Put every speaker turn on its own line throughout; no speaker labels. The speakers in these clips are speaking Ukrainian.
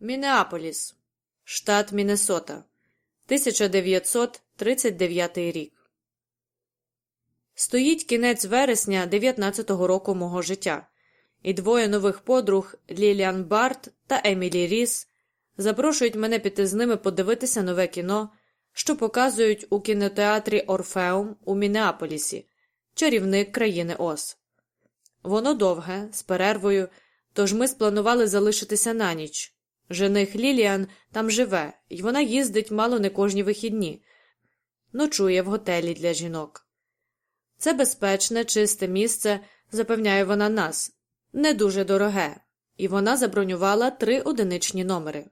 Мінеаполіс, штат Міннесота, 1939 рік. Стоїть кінець вересня 19-го року мого життя, і двоє нових подруг Ліліан Барт та Емілі Ріс запрошують мене піти з ними подивитися нове кіно, що показують у кінотеатрі Орфеум у Мінеаполісі, чарівник країни Ос. Воно довге, з перервою, тож ми спланували залишитися на ніч. Жених Ліліан там живе, і вона їздить мало не кожні вихідні, ночує в готелі для жінок. Це безпечне, чисте місце, запевняє вона нас, не дуже дороге, і вона забронювала три одиничні номери.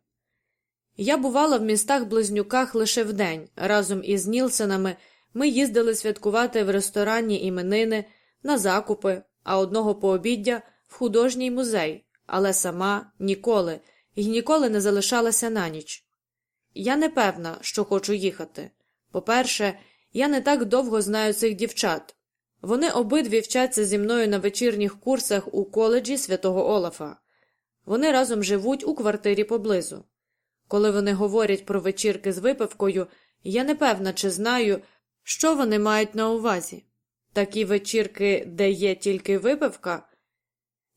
Я бувала в містах близнюках лише вдень, разом із Нілсенами ми їздили святкувати в ресторанні іменини, на закупи, а одного пообіддя в художній музей, але сама ніколи і ніколи не залишалася на ніч. Я не певна, що хочу їхати. По-перше, я не так довго знаю цих дівчат. Вони обидві вчаться зі мною на вечірніх курсах у коледжі святого Олафа. Вони разом живуть у квартирі поблизу. Коли вони говорять про вечірки з випивкою, я не певна, чи знаю, що вони мають на увазі. Такі вечірки, де є тільки випивка.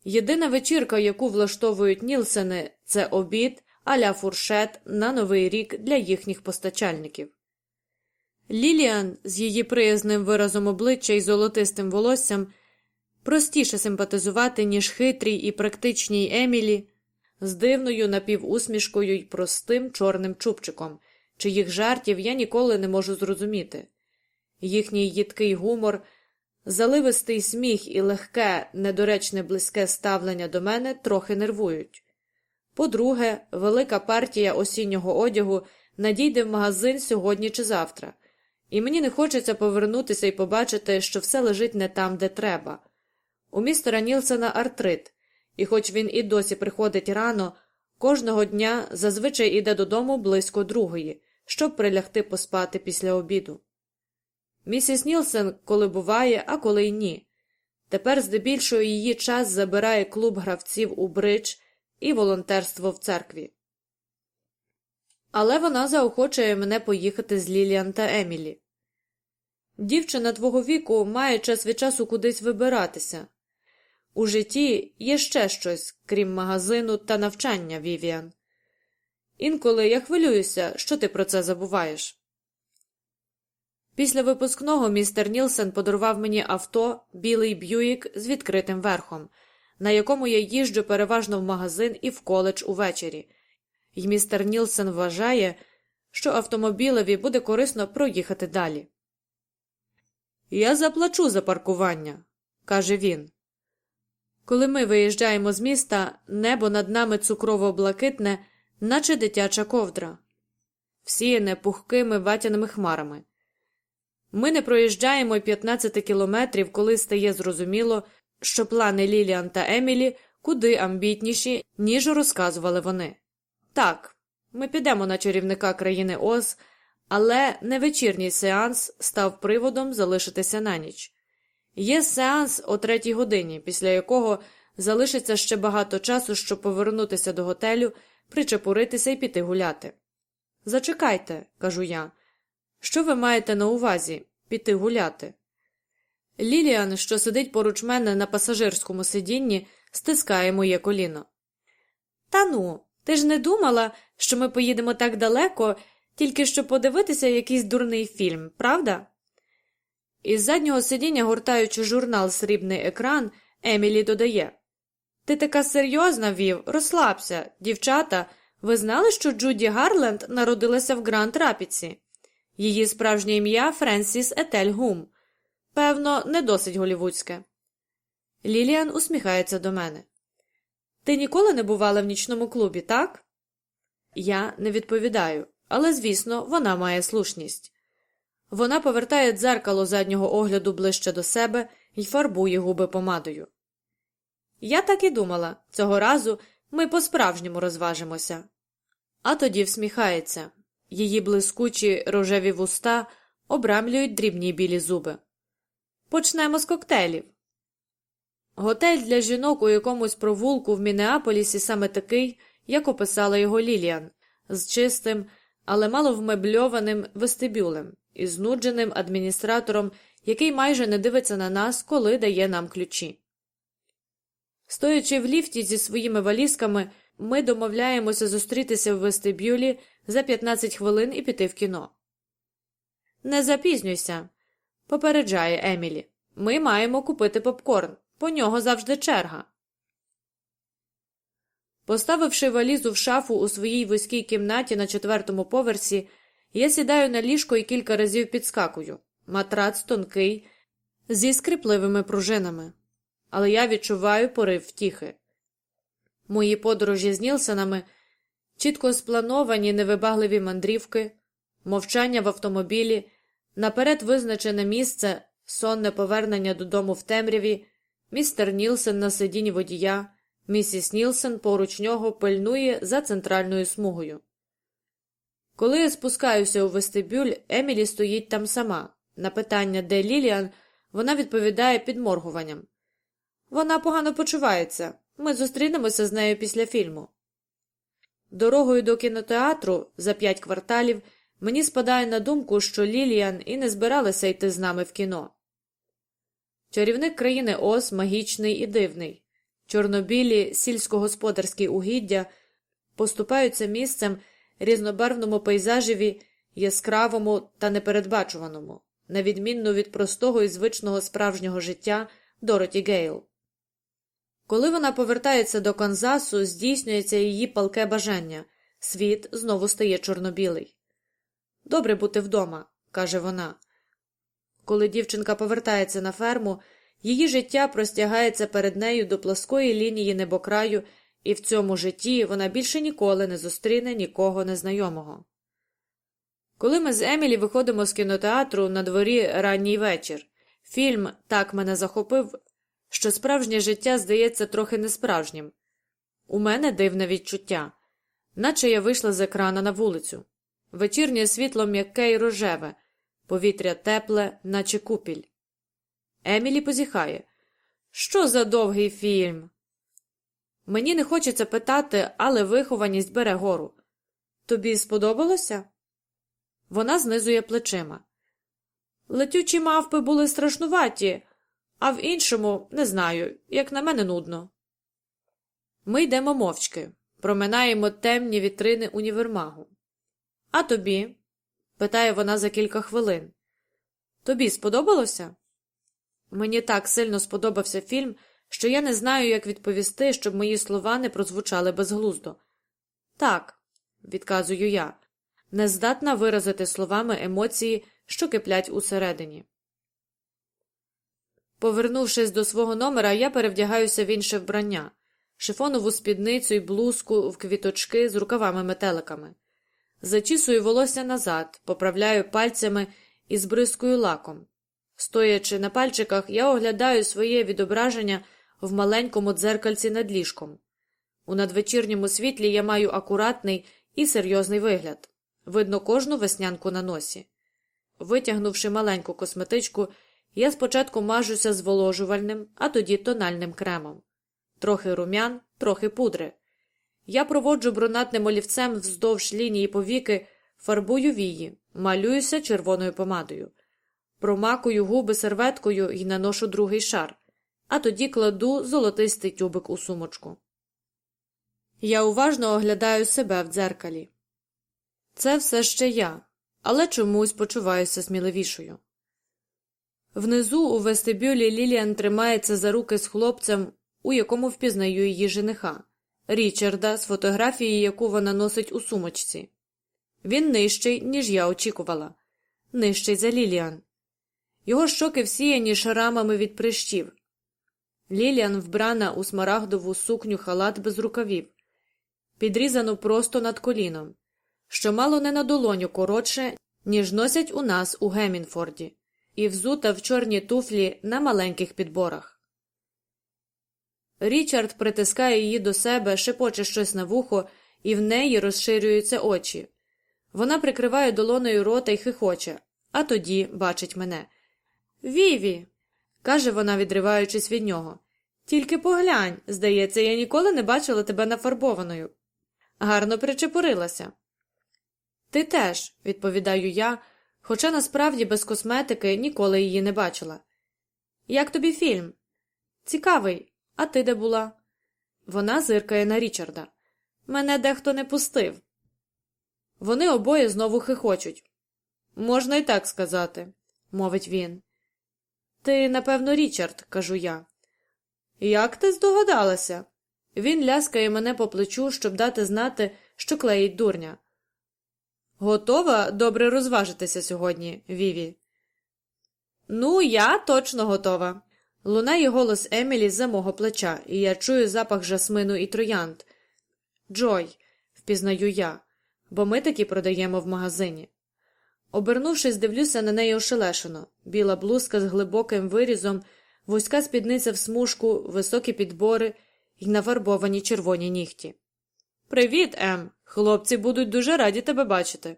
Єдина вечірка, яку влаштовують Нілсени, це обід аля фуршет на новий рік для їхніх постачальників. Ліліан з її приязним виразом обличчя і золотистим волоссям простіше симпатизувати, ніж хитрій і практичній Емілі, з дивною напівусмішкою й простим чорним чубчиком, чиїх жартів я ніколи не можу зрозуміти. Їхній їдкий гумор, заливистий сміх і легке, недоречне близьке ставлення до мене трохи нервують. По-друге, велика партія осіннього одягу надійде в магазин сьогодні чи завтра, і мені не хочеться повернутися і побачити, що все лежить не там, де треба. У містера Нілсена артрит, і хоч він і досі приходить рано, кожного дня зазвичай іде додому близько другої, щоб прилягти поспати після обіду. Місіс Нілсен коли буває, а коли й ні. Тепер здебільшого її час забирає клуб гравців у бридж і волонтерство в церкві. Але вона заохочує мене поїхати з Ліліан та Емілі. Дівчина твого віку має час від часу кудись вибиратися. У житті є ще щось, крім магазину та навчання, Вівіан. Інколи я хвилююся, що ти про це забуваєш. Після випускного містер Нілсен подарував мені авто білий б'юїк з відкритим верхом, на якому я їжджу переважно в магазин і в коледж увечері, і містер Нілсен вважає, що автомобілеві буде корисно проїхати далі. Я заплачу за паркування, каже він. Коли ми виїжджаємо з міста, небо над нами цукрово блакитне, наче дитяча ковдра, всіяне пухкими ватяними хмарами. Ми не проїжджаємо й 15 кілометрів, коли стає зрозуміло, що плани Ліліан та Емілі куди амбітніші, ніж розказували вони. Так, ми підемо на чарівника країни Оз, але не вечірній сеанс став приводом залишитися на ніч. Є сеанс о третій годині, після якого залишиться ще багато часу, щоб повернутися до готелю, причепуритися і піти гуляти. Зачекайте, кажу я. Що ви маєте на увазі піти гуляти? Ліліан, що сидить поруч мене на пасажирському сидінні, стискає моє коліно. Та ну, ти ж не думала, що ми поїдемо так далеко, тільки щоб подивитися якийсь дурний фільм, правда? Із заднього сидіння, гортаючи журнал Срібний екран, Емілі додає Ти така серйозна, Вів, розслабся, дівчата. Ви знали, що Джуді Гарленд народилася в Гранд Рапіці? Її справжнє ім'я Френсіс Етель Гум. Певно, не досить голівудське. Ліліан усміхається до мене. Ти ніколи не бувала в нічному клубі, так? Я не відповідаю, але, звісно, вона має слушність. Вона повертає дзеркало заднього огляду ближче до себе і фарбує губи помадою. Я так і думала цього разу ми по справжньому розважимося. А тоді всміхається. Її блискучі рожеві вуста обрамлюють дрібні білі зуби. Почнемо з коктейлів. Готель для жінок у якомусь провулку в Мінеаполісі саме такий, як описала його Ліліан, з чистим, але мало вмебльованим вестибюлем і знудженим адміністратором, який майже не дивиться на нас, коли дає нам ключі. Стоячи в ліфті зі своїми валізками, ми домовляємося зустрітися в вестибюлі за 15 хвилин і піти в кіно. Не запізнюйся, попереджає Емілі. Ми маємо купити попкорн. По нього завжди черга. Поставивши валізу в шафу у своїй вузькій кімнаті на четвертому поверсі, я сідаю на ліжко і кілька разів підскакую. Матрац тонкий, зі скріпливими пружинами. Але я відчуваю порив втіхи. Мої подорожі з Нілсенами, чітко сплановані невибагливі мандрівки, мовчання в автомобілі, наперед визначене місце, сонне повернення додому в темряві, містер Нілсен на сидінні водія, місіс Нілсен поруч нього пильнує за центральною смугою. Коли я спускаюся у вестибюль, Емілі стоїть там сама. На питання, де Ліліан, вона відповідає підморгуванням. Вона погано почувається. Ми зустрінемося з нею після фільму. Дорогою до кінотеатру за п'ять кварталів мені спадає на думку, що Ліліан і не збиралася йти з нами в кіно. Чарівник країни Ос магічний і дивний. Чорнобілі сільськогосподарські угіддя поступаються місцем різнобарвному пейзажеві, яскравому та непередбачуваному, на відмінно від простого і звичного справжнього життя Дороті Гейл. Коли вона повертається до Канзасу, здійснюється її палке бажання світ знову стає чорнобілий. Добре бути вдома, каже вона. Коли дівчинка повертається на ферму, її життя простягається перед нею до плоскої лінії небокраю, і в цьому житті вона більше ніколи не зустріне нікого незнайомого. Коли ми з Емілі виходимо з кінотеатру на дворі ранній вечір, фільм так мене захопив, що справжнє життя здається трохи несправжнім. У мене дивне відчуття, наче я вийшла з екрана на вулицю. Вечірнє світло м'яке й рожеве, повітря тепле, наче купіль. Емілі позіхає. Що за довгий фільм? Мені не хочеться питати, але вихованість бере гору. Тобі сподобалося? Вона знизує плечима. Летючі мавпи були страшнуваті, а в іншому не знаю, як на мене нудно. Ми йдемо мовчки, проминаємо темні вітрини універмагу. А тобі? питає вона за кілька хвилин. Тобі сподобалося? Мені так сильно сподобався фільм, що я не знаю, як відповісти, щоб мої слова не прозвучали безглуздо. Так, відказую я, не здатна виразити словами емоції, що киплять усередині. Повернувшись до свого номера, я перевдягаюся в інше вбрання шифонову спідницю і блузку в квіточки з рукавами метеликами. Зачісую волосся назад, поправляю пальцями і збризкую лаком. Стоячи на пальчиках, я оглядаю своє відображення в маленькому дзеркальці над ліжком. У надвечірньому світлі я маю акуратний і серйозний вигляд. Видно кожну веснянку на носі. Витягнувши маленьку косметичку, я спочатку мажуся зволожувальним, а тоді тональним кремом. Трохи рум'ян, трохи пудри. Я проводжу брунатним олівцем вздовж лінії повіки, фарбую вії, малююся червоною помадою, промакую губи серветкою і наношу другий шар, а тоді кладу золотистий тюбик у сумочку. Я уважно оглядаю себе в дзеркалі. Це все ще я, але чомусь почуваюся сміливішою. Внизу у вестибюлі Ліліан тримається за руки з хлопцем, у якому впізнаю її жениха. Річарда з фотографії, яку вона носить у сумочці. Він нижчий, ніж я очікувала, нижчий за Ліліан. Його щоки всіяні шарамами від прищів. Ліліан вбрана у смарагдову сукню халат без рукавів, підрізану просто над коліном, що мало не на долоню коротше, ніж носять у нас у Гемінфорді, і взута в чорні туфлі на маленьких підборах. Річард притискає її до себе, шепоче щось на вухо, і в неї розширюються очі. Вона прикриває долоною рота й хихоче, а тоді бачить мене. Віві, каже вона, відриваючись від нього. Тільки поглянь, здається, я ніколи не бачила тебе нафарбованою. Гарно причепурилася. Ти теж, відповідаю я, хоча насправді без косметики ніколи її не бачила. Як тобі фільм? Цікавий, а ти де була? Вона зиркає на Річарда. Мене дехто не пустив. Вони обоє знову хихочуть. Можна і так сказати, мовить він. Ти, напевно, Річард, кажу я. Як ти здогадалася? Він ляскає мене по плечу, щоб дати знати, що клеїть дурня. Готова добре розважитися сьогодні, Віві? Ну, я точно готова. Лунає голос Емілі за мого плеча, і я чую запах жасмину і троянд. Джой, впізнаю я, бо ми такі продаємо в магазині. Обернувшись, дивлюся на неї ошелешено біла блузка з глибоким вирізом, вузька спідниця в смужку, високі підбори і нафарбовані червоні нігті. Привіт, Ем. Хлопці будуть дуже раді тебе бачити.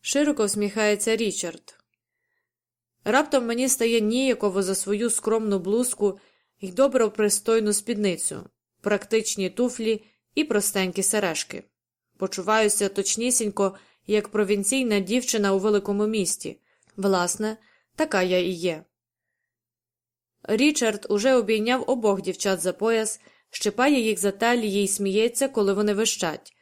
Широко всміхається Річард. Раптом мені стає ніяково за свою скромну блузку і добро пристойну спідницю, практичні туфлі і простенькі сережки. Почуваюся точнісінько, як провінційна дівчина у великому місті. Власне, така я і є. Річард уже обійняв обох дівчат за пояс, щипає їх за талії і сміється, коли вони вищать.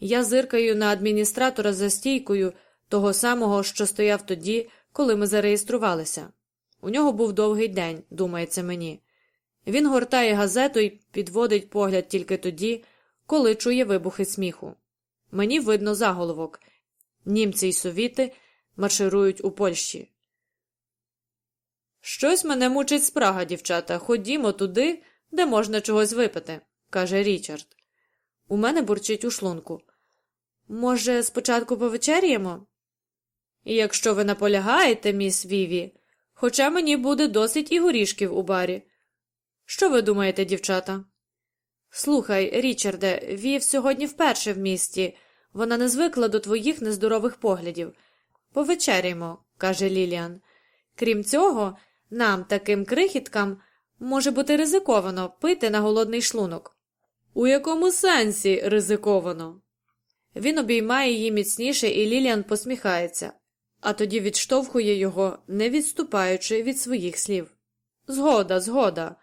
Я зиркаю на адміністратора за стійкою того самого, що стояв тоді, коли ми зареєструвалися. У нього був довгий день, думається мені. Він гортає газету і підводить погляд тільки тоді, коли чує вибухи сміху. Мені видно заголовок німці й совіти марширують у Польщі. Щось мене мучить спрага, дівчата. Ходімо туди, де можна чогось випити, каже Річард. У мене бурчить у шлунку. Може, спочатку повечеряємо? І якщо ви наполягаєте, міс Віві, хоча мені буде досить і горішків у барі. Що ви думаєте, дівчата? Слухай, Річарде, Вів сьогодні вперше в місті. Вона не звикла до твоїх нездорових поглядів. Повечеряємо, каже Ліліан. Крім цього, нам, таким крихіткам, може бути ризиковано пити на голодний шлунок. У якому сенсі ризиковано? Він обіймає її міцніше, і Ліліан посміхається, а тоді відштовхує його, не відступаючи від своїх слів. Згода, згода,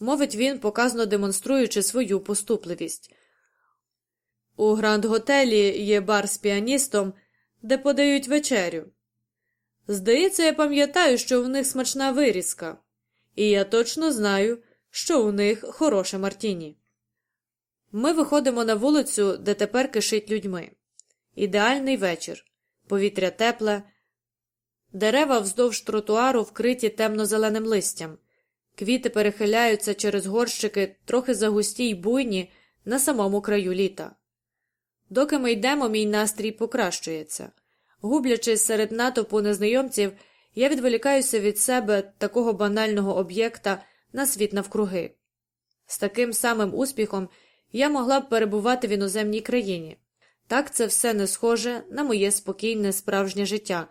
мовить він, показно демонструючи свою поступливість. У гранд готелі є бар з піаністом, де подають вечерю. Здається, я пам'ятаю, що в них смачна вирізка, і я точно знаю, що у них хороше Мартіні. Ми виходимо на вулицю, де тепер кишить людьми. Ідеальний вечір, повітря тепле, дерева вздовж тротуару вкриті темно-зеленим листям, квіти перехиляються через горщики, трохи загусті й буйні на самому краю літа. Доки ми йдемо, мій настрій покращується. Гублячись серед натовпу незнайомців, я відволікаюся від себе такого банального об'єкта на світ навкруги. З таким самим успіхом я могла б перебувати в іноземній країні. Так це все не схоже на моє спокійне справжнє життя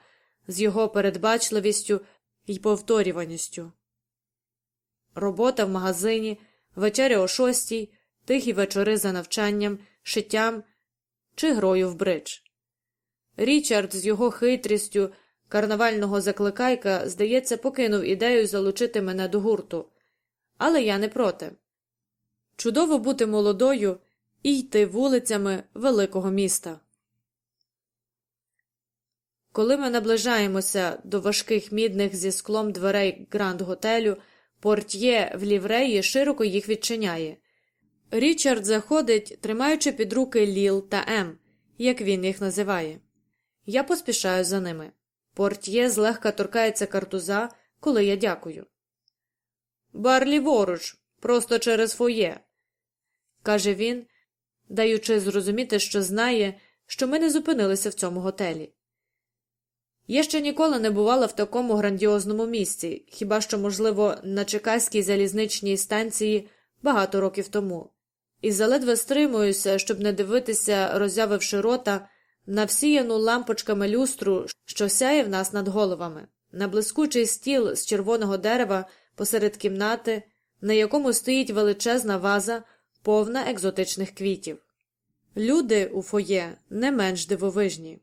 з його передбачливістю і повторюваністю. Робота в магазині, вечеря о шостій, тихі вечори за навчанням, шиттям чи грою в бридж. Річард з його хитрістю карнавального закликайка, здається, покинув ідею залучити мене до гурту, але я не проти. Чудово бути молодою і йти вулицями великого міста. Коли ми наближаємося до важких мідних зі склом дверей гранд готелю, портьє в лівреї широко їх відчиняє. Річард заходить, тримаючи під руки Ліл та М, як він їх називає. Я поспішаю за ними. Портьє злегка торкається картуза, коли я дякую. Бар ліворуч, просто через фоє, каже він, даючи зрозуміти, що знає, що ми не зупинилися в цьому готелі. Я ще ніколи не бувала в такому грандіозному місці, хіба що, можливо, на Чекаській залізничній станції багато років тому, і заледве стримуюся, щоб не дивитися, роззявивши рота, на всіяну лампочками люстру, що сяє в нас над головами, на блискучий стіл з червоного дерева посеред кімнати, на якому стоїть величезна ваза, повна екзотичних квітів. Люди у фоє не менш дивовижні.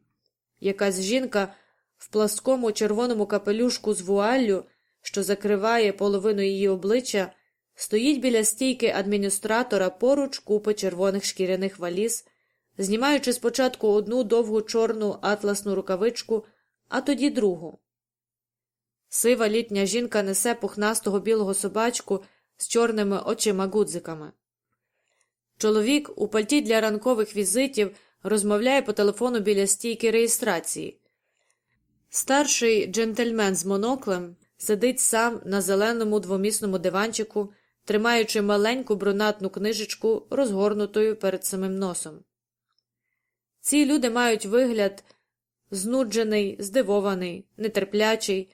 Якась жінка в пласкому червоному капелюшку з вуаллю, що закриває половину її обличчя, стоїть біля стійки адміністратора поруч купи червоних шкіряних валіз, знімаючи спочатку одну довгу чорну атласну рукавичку, а тоді другу. Сива літня жінка несе пухнастого білого собачку з чорними очима гудзиками. Чоловік у пальті для ранкових візитів розмовляє по телефону біля стійки реєстрації. Старший джентльмен з моноклем сидить сам на зеленому двомісному диванчику, тримаючи маленьку брунатну книжечку, розгорнутою перед самим носом. Ці люди мають вигляд знуджений, здивований, нетерплячий,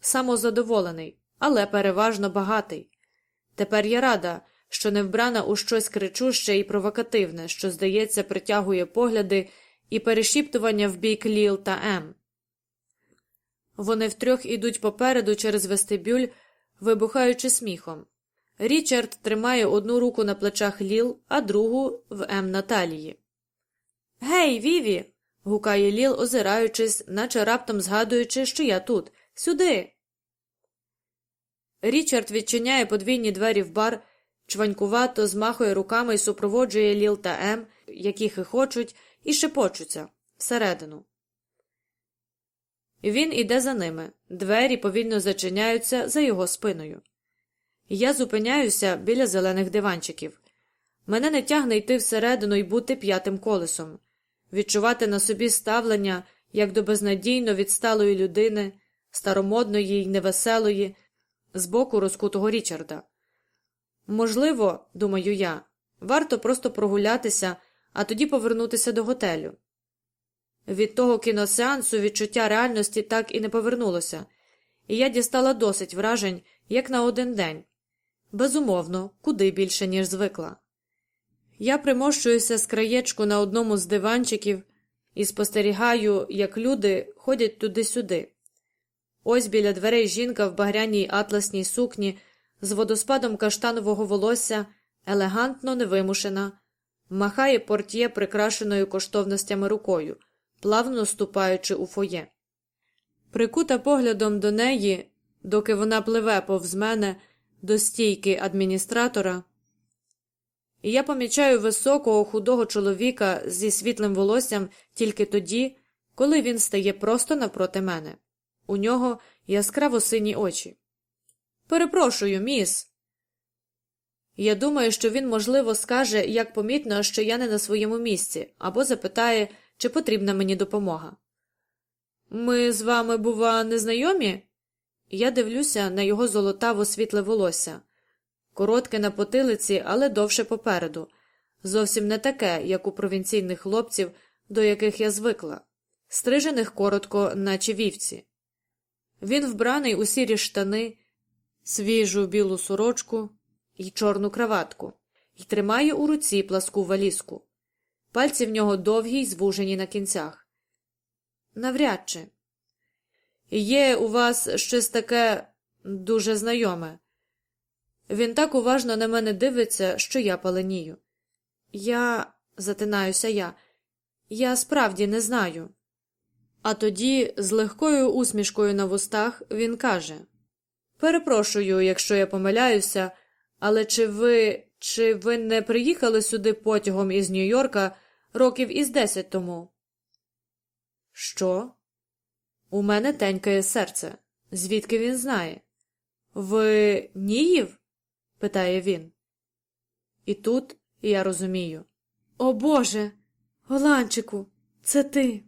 самозадоволений, але переважно багатий. Тепер я рада, що не вбрана у щось кричуще і провокативне, що, здається, притягує погляди і перешіптування в бік Ліл та Ем. Вони втрьох ідуть попереду через вестибюль, вибухаючи сміхом. Річард тримає одну руку на плечах Ліл, а другу в М на талії. Гей, Віві. гукає Ліл, озираючись, наче раптом згадуючи, що я тут. Сюди. Річард відчиняє подвійні двері в бар, чванькувато змахує руками і супроводжує Ліл та М, які хихочуть, і шепочуться всередину. Він іде за ними. Двері повільно зачиняються за його спиною. Я зупиняюся біля зелених диванчиків. Мене не тягне йти всередину і бути п'ятим колесом, відчувати на собі ставлення як до безнадійно відсталої людини, старомодної й невеселої, з боку розкутого Річарда. Можливо, думаю я, варто просто прогулятися, а тоді повернутися до готелю. Від того кіносеансу відчуття реальності так і не повернулося, і я дістала досить вражень, як на один день. Безумовно, куди більше, ніж звикла. Я примощуюся з краєчку на одному з диванчиків і спостерігаю, як люди ходять туди-сюди. Ось біля дверей жінка в багряній атласній сукні з водоспадом каштанового волосся, елегантно невимушена, махає портє прикрашеною коштовностями рукою плавно ступаючи у фоє. Прикута поглядом до неї, доки вона пливе повз мене до стійки адміністратора, і я помічаю високого худого чоловіка зі світлим волоссям тільки тоді, коли він стає просто напроти мене. У нього яскраво сині очі. Перепрошую, міс. Я думаю, що він, можливо, скаже, як помітно, що я не на своєму місці, або запитає, чи потрібна мені допомога. Ми з вами, бува, незнайомі? Я дивлюся на його золотаво світле волосся, коротке на потилиці, але довше попереду, зовсім не таке, як у провінційних хлопців, до яких я звикла, стрижених коротко, наче вівці. Він вбраний у сірі штани, свіжу білу сорочку і чорну краватку, і тримає у руці пласку валізку. Пальці в нього довгі й звужені на кінцях. Навряд чи. Є у вас щось таке дуже знайоме. Він так уважно на мене дивиться, що я паленію. Я, затинаюся я, я справді не знаю. А тоді, з легкою усмішкою на вустах, він каже Перепрошую, якщо я помиляюся, але чи ви чи ви не приїхали сюди потягом із Нью-Йорка років із десять тому? Що? У мене тенькає серце. Звідки він знає? Ви Ніїв? питає він. І тут я розумію. О Боже, Голанчику, це ти.